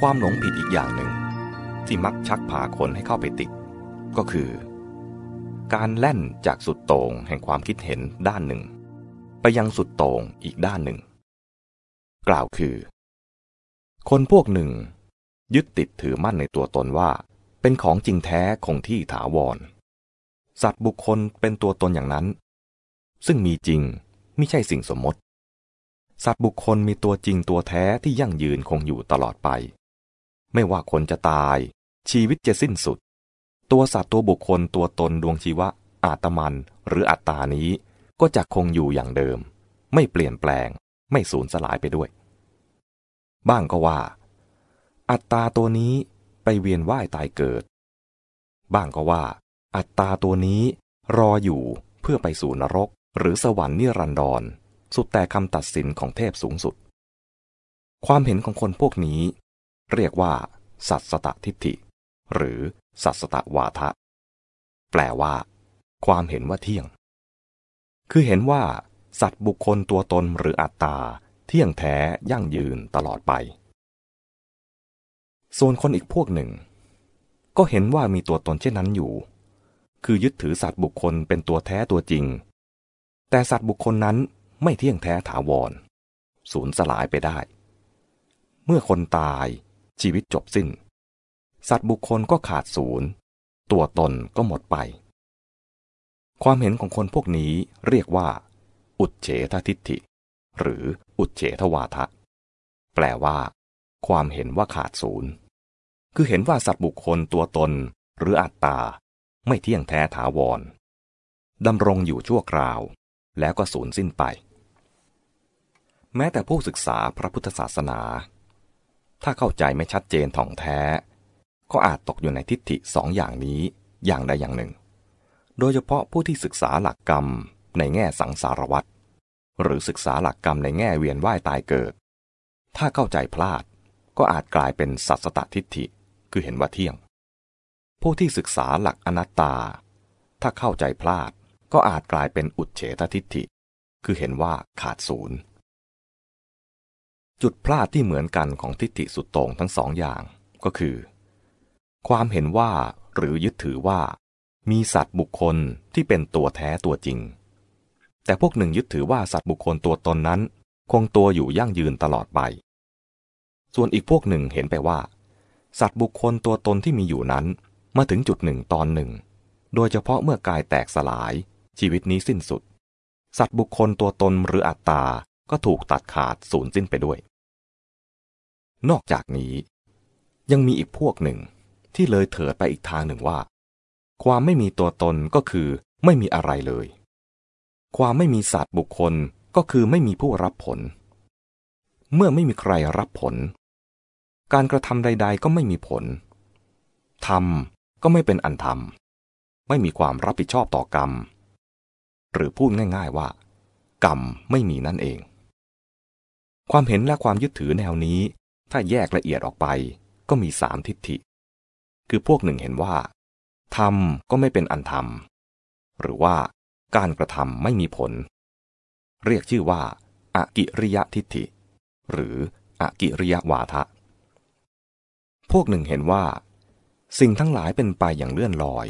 ความหลงผิดอีกอย่างหนึ่ง ที่มักชักพาคนให้เข้าไปติด ก็คือ การแล่นจากสุดโต่งแห่งความคิดเห็นด้านหนึ่ง ไปยังสุดโต่งอีกด้านหนึ่ง กล่าวคือ คนพวกหนึ่ง ยึดติดถือมั่นในตัวตนว่า เป็นของจริงแท้คงที่ถาวร สัตว์บุคคลเป็นตัวตนอย่างนั้น ซึ่งมีจริงไม่ใช่สิ่งสมมติสัตว์บุคคลมีตัวจริงตัวแท้ที่ยั่งยืนคงอยู่ตลอดไป ไม่ว่าคนจะตาย ชีวิตจะสิ้นสุด ตัวสัตว์ตัวบุคคลตัวตนดวงชีวะ อาตมันหรืออัตตานี้ ก็จะคงอยู่อย่างเดิม ไม่เปลี่ยนแปลง ไม่สูญสลายไปด้วย บ้างก็ว่า อัตตาตัวนี้ไปเวียนว่ายตายเกิด บ้างก็ว่า อัตตาตัวนี้รออยู่เพื่อไปสู่นรก หรือสวรรค์นิรันดรสุดแต่คำตัดสินของเทพสูงสุด ความเห็นของคนพวกนี้ เรียกว่า สัตสตทิฏฐิ หรือสัตสตวาทะ แปลว่า ความเห็นว่าเที่ยง คือเห็นว่า สัตว์บุคคลตัวตนหรืออัตตา เที่ยงแท้ยั่งยืนตลอดไป ส่วนคนอีกพวกหนึ่ง ก็เห็นว่ามีตัวตนเช่นนั้นอยู่ คือยึดถือสัตว์บุคคลเป็นตัวแท้ตัวจริง แต่สัตว์บุคคลนั้นไม่เที่ยงแท้ถาวร สูญสลายไปได้เมื่อคนตาย ชีวิตจบสิ้น สัตว์บุคคลก็ขาดศูนย์ ตัวตนก็หมดไป ความเห็นของคนพวกนี้เรียกว่า อุดเฉททิฏฐิ หรืออุดเฉทวาทะ แปลว่า ความเห็นว่าขาดศูนย์ คือเห็นว่าสัตว์บุคคลตัวตนหรืออัตตา ไม่เที่ยงแท้ถาวรดำรงอยู่ชั่วคราว แล้วก็สูญสิ้นไป แม้แต่ผู้ศึกษาพระพุทธศาสนา ถ้าเข้าใจไม่ชัดเจนถ่องแท้ ก็อาจตกอยู่ในทิฏฐิสองอย่างนี้อย่างใดอย่างหนึ่ง โดยเฉพาะผู้ที่ศึกษาหลักกรรมในแง่สังสารวัฏหรือศึกษาหลักกรรมในแง่เวียนว่ายตายเกิด ถ้าเข้าใจพลาดก็อาจกลายเป็นสัตสตทิฏฐิ คือเห็นว่าเที่ยง ผู้ที่ศึกษาหลักอนัตตา ถ้าเข้าใจพลาดก็อาจกลายเป็นอุดเฉททิฏฐิ คือเห็นว่าขาดศูนย์ จุดพลาดที่เหมือนกันของทิฏฐิสุดโต่งทั้งสองอย่างก็คือ ความเห็นว่าหรือยึดถือว่า มีสัตว์บุคคลที่เป็นตัวแท้ตัวจริง แต่พวกหนึ่งยึดถือว่าสัตว์บุคคลตัวตนนั้น คงตัวอยู่ยั่งยืนตลอดไป ส่วนอีกพวกหนึ่งเห็นไปว่า สัตว์บุคคลตัวตนที่มีอยู่นั้น มาถึงจุดหนึ่งตอนหนึ่ง โดยเฉพาะเมื่อกายแตกสลาย ชีวิตนี้สิ้นสุด สัตว์บุคคลตัวตนหรืออัตตา ก็ถูกตัดขาดสูญสิ้นไปด้วย นอกจากนี้ ยังมีอีกพวกหนึ่งที่เลยเถิดไปอีกทางหนึ่งว่า ความไม่มีตัวตนก็คือไม่มีอะไรเลย ความไม่มีสัตว์บุคคลก็คือไม่มีผู้รับผล เมื่อไม่มีใครรับผล การกระทำใด ๆ ก็ไม่มีผลทำก็ไม่เป็นอันทำไม่มีความรับผิดชอบต่อกรรม หรือพูดง่าย ๆว่า กรรมไม่มีนั่นเอง ความเห็นและความยึดถือแนวนี้ ถ้าแยกละเอียดออกไป ก็มีสามทิฏฐิ คือพวกหนึ่งเห็นว่าทำก็ไม่เป็นอันทำหรือว่าการกระทำไม่มีผล เรียกชื่อว่าอากิริยทิฏฐิ หรืออากิริยวาทะ พวกหนึ่งเห็นว่า สิ่งทั้งหลายเป็นไปอย่างเลื่อนลอย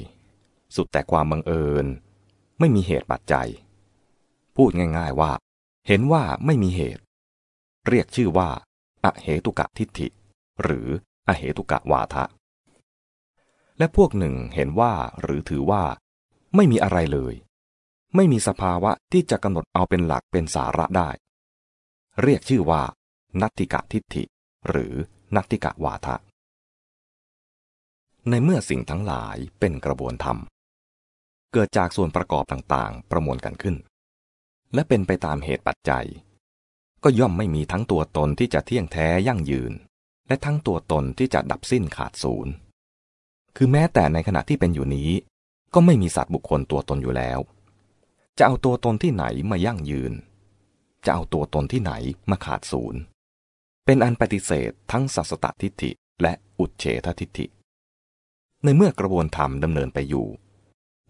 สุดแต่ความบังเอิญ ไม่มีเหตุปัจจัย พูดง่าย ๆว่า เห็นว่าไม่มีเหตุ เรียกชื่อว่า อเหตุกะทิฏฐิ หรืออเหตุกะวาทะ และพวกหนึ่งเห็นว่าหรือถือว่า ไม่มีอะไรเลย ไม่มีสภาวะที่จะกำหนดเอาเป็นหลักเป็นสาระได้ เรียกชื่อว่า นัตติกะทิฏฐิ หรือนัตติกะวาทะ ในเมื่อสิ่งทั้งหลายเป็นกระบวนธรรม เกิดจากส่วนประกอบต่างๆ ประมวลกันขึ้น และเป็นไปตามเหตุปัจจัย ก็ย่อมไม่มีทั้งตัวตนที่จะเที่ยงแท้ยั่งยืน และทั้งตัวตนที่จะดับสิ้นขาดศูนย์ คือแม้แต่ในขณะที่เป็นอยู่นี้ ก็ไม่มีสัตว์บุคคลตัวตนอยู่แล้ว จะเอาตัวตนที่ไหนมายั่งยืน จะเอาตัวตนที่ไหนมาขาดศูนย์ เป็นอันปฏิเสธทั้งสัสตทิฏฐิและอุดเฉททิฏฐิ ในเมื่อกระบวนธรรมดำเนินไปอยู่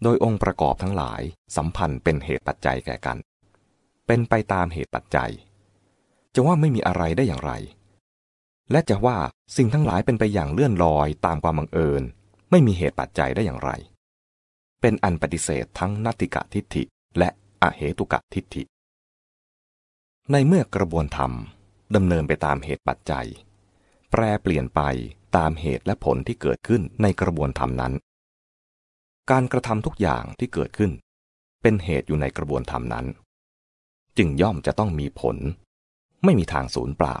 โดยองค์ประกอบทั้งหลายสัมพันธ์เป็นเหตุปัจจัยแก่กัน เป็นไปตามเหตุปัจจัย จะว่าไม่มีอะไรได้อย่างไร และจะว่าสิ่งทั้งหลายเป็นไปอย่างเลื่อนลอยตามความบังเอิญ ไม่มีเหตุปัจจัยได้อย่างไร เป็นอันปฏิเสธทั้งนัตติกะทิฏฐิและอเหตุกะทิฏฐิ ในเมื่อกระบวนธรรมดำเนินไปตามเหตุปัจจัย แปรเปลี่ยนไปตามเหตุและผลที่เกิดขึ้นในกระบวนธรรมนั้น การกระทำทุกอย่างที่เกิดขึ้น เป็นเหตุอยู่ในกระบวนธรรมนั้น จึงย่อมจะต้องมีผล ไม่มีทางสูญเปล่า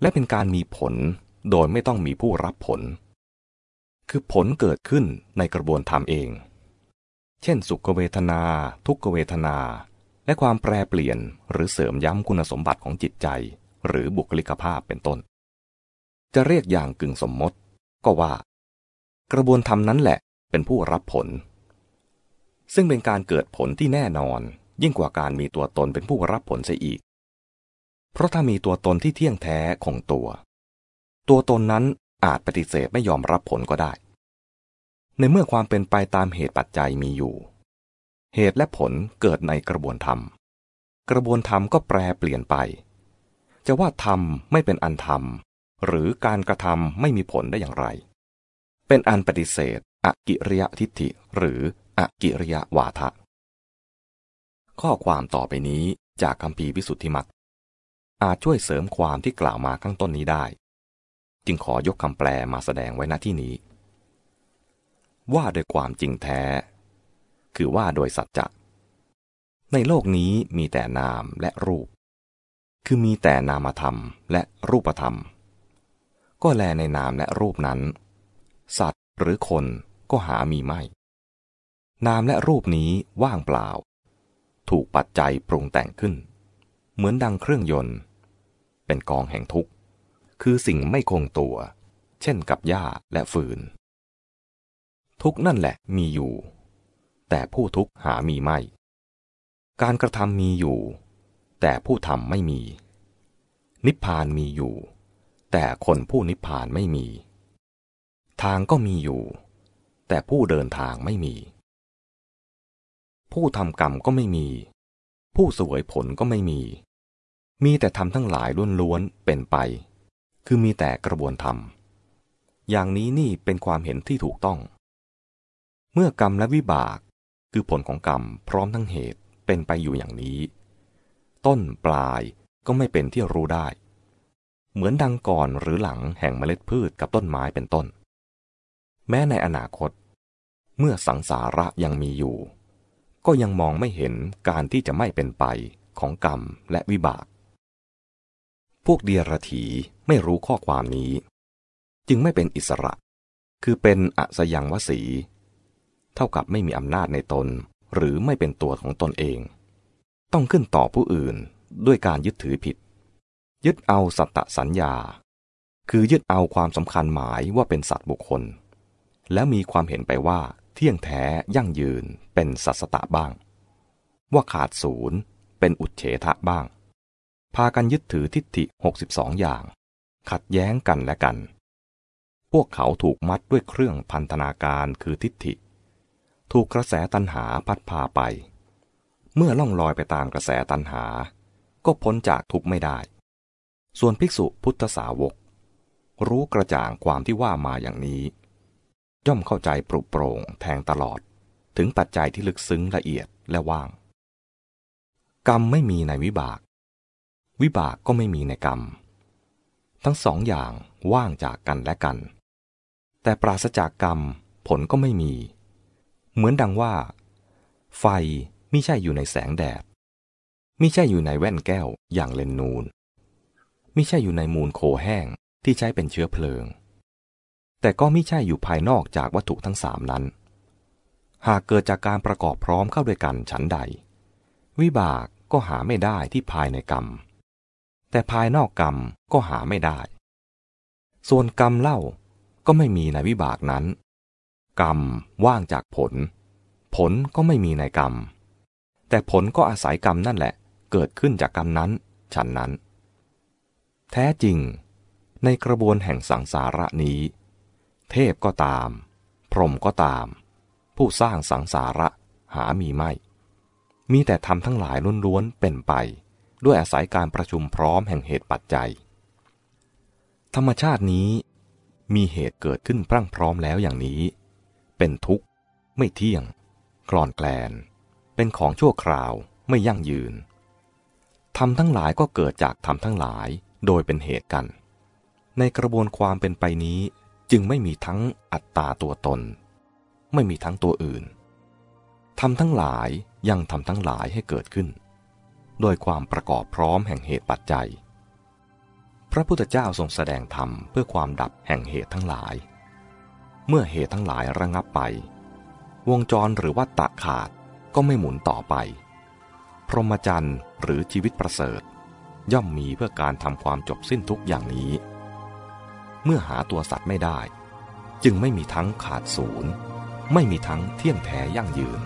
และเป็นการมีผลโดยไม่ต้องมีผู้รับผล คือผลเกิดขึ้นในกระบวนธรรมเอง เช่น สุขเวทนา ทุกขเวทนา และความแปรเปลี่ยนหรือเสริมย้ำคุณสมบัติของจิตใจ หรือบุคลิกภาพเป็นต้น จะเรียกอย่างกึ่งสมมติ ก็ว่า กระบวนธรรมนั้นแหละเป็นผู้รับผล ซึ่งเป็นการเกิดผลที่แน่นอนยิ่งกว่าการมีตัวตนเป็นผู้รับผลเสียอีก เพราะถ้ามีตัวตนที่เที่ยงแท้คงตัว ตัวตนนั้นอาจปฏิเสธไม่ยอมรับผลก็ได้ ในเมื่อความเป็นไปตามเหตุปัจจัยมีอยู่ เหตุและผลเกิดในกระบวนธรรม กระบวนธรรมก็แปรเปลี่ยนไป จะว่าธรรมไม่เป็นอันธรรม หรือการกระทำไม่มีผลได้อย่างไร เป็นอันปฏิเสธอกิริยทิฏฐิหรืออกิริยวาทะ ข้อความต่อไปนี้จากคำพีพิสุทธิมัก อาจช่วยเสริมความที่กล่าวมาข้างต้นนี้ได้ จึงขอยกคำแปลมาแสดงไว้ณที่นี้ ว่าโดยความจริงแท้ คือว่าโดยสัจจะในโลกนี้มีแต่นามและรูป คือมีแต่นามธรรมและรูปธรรม ก็แลในนามและรูปนั้น สัตว์หรือคนก็หามีไม่ นามและรูปนี้ว่างเปล่า ถูกปัจจัยปรุงแต่งขึ้น เหมือนดังเครื่องยนต์ เป็นกองแห่งทุกข์ คือสิ่งไม่คงตัว เช่นกับหญ้าและฟืน ทุกนั่นแหละมีอยู่ แต่ผู้ทุกข์หามีไม่ การกระทำมีอยู่ แต่ผู้ทำไม่มี นิพพานมีอยู่ แต่คนผู้นิพพานไม่มี ทางก็มีอยู่ แต่ผู้เดินทางไม่มี ผู้ทำกรรมก็ไม่มี ผู้สวยผลก็ไม่มี มีแต่ทำทั้งหลายล้วนๆเป็นไป คือมีแต่กระบวนธรรม อย่างนี้นี่เป็นความเห็นที่ถูกต้อง เมื่อกรรมและวิบากคือผลของกรรมพร้อมทั้งเหตุเป็นไปอยู่อย่างนี้ ต้นปลายก็ไม่เป็นที่รู้ได้ เหมือนดังก่อนหรือหลังแห่งเมล็ดพืชกับต้นไม้เป็นต้น แม้ในอนาคต เมื่อสังสาระยังมีอยู่ ก็ยังมองไม่เห็นการที่จะไม่เป็นไปของกรรมและวิบาก วกเดียรถีไม่รู้ข้อความนี้ จึงไม่เป็นอิสระ คือเป็นอสยังวสี เท่ากับไม่มีอำนาจในตน หรือไม่เป็นตัวของตนเอง ต้องขึ้นต่อผู้อื่นด้วยการยึดถือผิด ยึดเอาสัตตสัญญา คือยึดเอาความสำคัญหมายว่าเป็นสัตว์บุคคล แล้วมีความเห็นไปว่าเที่ยงแท้ยั่งยืนเป็นสัสตะบ้าง ว่าขาดศูนย์เป็นอุดเฉทะบ้าง พากันยึดถือทิฏฐิ 62 อย่าง ขัดแย้งกันและกัน พวกเขาถูกมัดด้วยเครื่องพันธนาการคือทิฏฐิ ถูกกระแสตันหาพัดพาไป เมื่อล่องลอยไปตามกระแสตันหา ก็พ้นจากทุกไม่ได้ ส่วนภิกษุพุทธสาวก รู้กระจ่างความที่ว่ามาอย่างนี้ ย่อมเข้าใจปรุโปร่งแทงตลอด ถึงปัจจัยที่ลึกซึ้งละเอียดและว่าง กรรมไม่มีในวิบาก วิบากก็ไม่มีในกรรม ทั้งสองอย่างว่างจากกันและกัน แต่ปราศจากกรรมผลก็ไม่มี เหมือนดังว่า ไฟไม่ใช่อยู่ในแสงแดดไม่ใช่อยู่ในแว่นแก้วอย่างเลนนูนไม่ใช่อยู่ในมูลโคแห้งที่ใช้เป็นเชื้อเพลิง แต่ก็ไม่ใช่อยู่ภายนอกจากวัตถุทั้งสามนั้น หากเกิดจากการประกอบพร้อมเข้าด้วยกันฉันใด วิบากก็หาไม่ได้ที่ภายในกรรม แต่ภายนอกกรรมก็หาไม่ได้ ส่วนกรรมเล่าก็ไม่มีในวิบากนั้น กรรมว่างจากผล ผลก็ไม่มีในกรรม แต่ผลก็อาศัยกรรมนั่นแหละ เกิดขึ้นจากกรรมนั้น ฉันนั้น แท้จริง ในกระบวนแห่งสังสาระนี้ เทพก็ตาม พรหมก็ตาม ผู้สร้างสังสาระหามีไม่ มีแต่ทำทั้งหลายล้วนๆเป็นไป ด้วยอาศัยการประชุมพร้อมแห่งเหตุปัจจัย ธรรมชาตินี้มีเหตุเกิดขึ้นพรั่งพร้อมแล้วอย่างนี้ เป็นทุกข์ ไม่เที่ยงกรอนแกลน เป็นของชั่วคราวไม่ยั่งยืนธรรมทั้งหลายก็เกิดจากธรรมทั้งหลายโดยเป็นเหตุกัน ในกระบวนความเป็นไปนี้จึงไม่มีทั้งอัตตาตัวตน ไม่มีทั้งตัวอื่นทำทั้งหลายยังทำทั้งหลายให้เกิดขึ้น โดยความประกอบพร้อมแห่งเหตุปัจจัย พระพุทธเจ้าทรงแสดงธรรมเพื่อความดับแห่งเหตุทั้งหลาย เมื่อเหตุทั้งหลายระงับไป วงจรหรือว่าตะขาดก็ไม่หมุนต่อไป พรหมจรรย์หรือชีวิตประเสริฐ ย่อมมีเพื่อการทำความจบสิ้นทุกอย่างนี้ เมื่อหาตัวสัตว์ไม่ได้ จึงไม่มีทั้งขาดศูนย์ ไม่มีทั้งเที่ยงแท้ยั่งยืน